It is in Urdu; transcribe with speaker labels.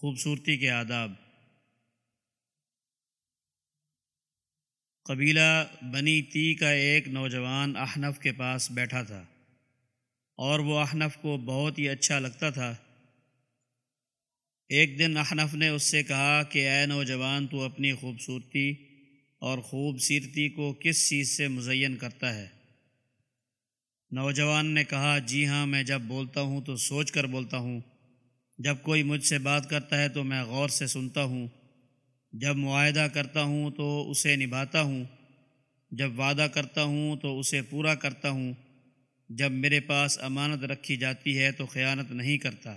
Speaker 1: خوبصورتی کے آداب۔ قبیلہ بنی تی کا ایک نوجوان احنف کے پاس بیٹھا تھا اور وہ احنف کو بہت ہی اچھا لگتا تھا۔ ایک دن احنف نے اس سے کہا کہ، اے نوجوان، تو اپنی خوبصورتی اور خوب سیرتی کو کس چیز سے مزین کرتا ہے؟ نوجوان نے کہا جی ہاں میں جب بولتا ہوں تو سوچ کر بولتا ہوں۔ جب کوئی مجھ سے بات کرتا ہے تو میں غور سے سنتا ہوں۔ جب معاہدہ کرتا ہوں تو اسے نبھاتا ہوں۔ جب وعدہ کرتا ہوں تو اسے پورا کرتا ہوں۔ جب میرے پاس امانت رکھی جاتی ہے تو خیانت نہیں کرتا۔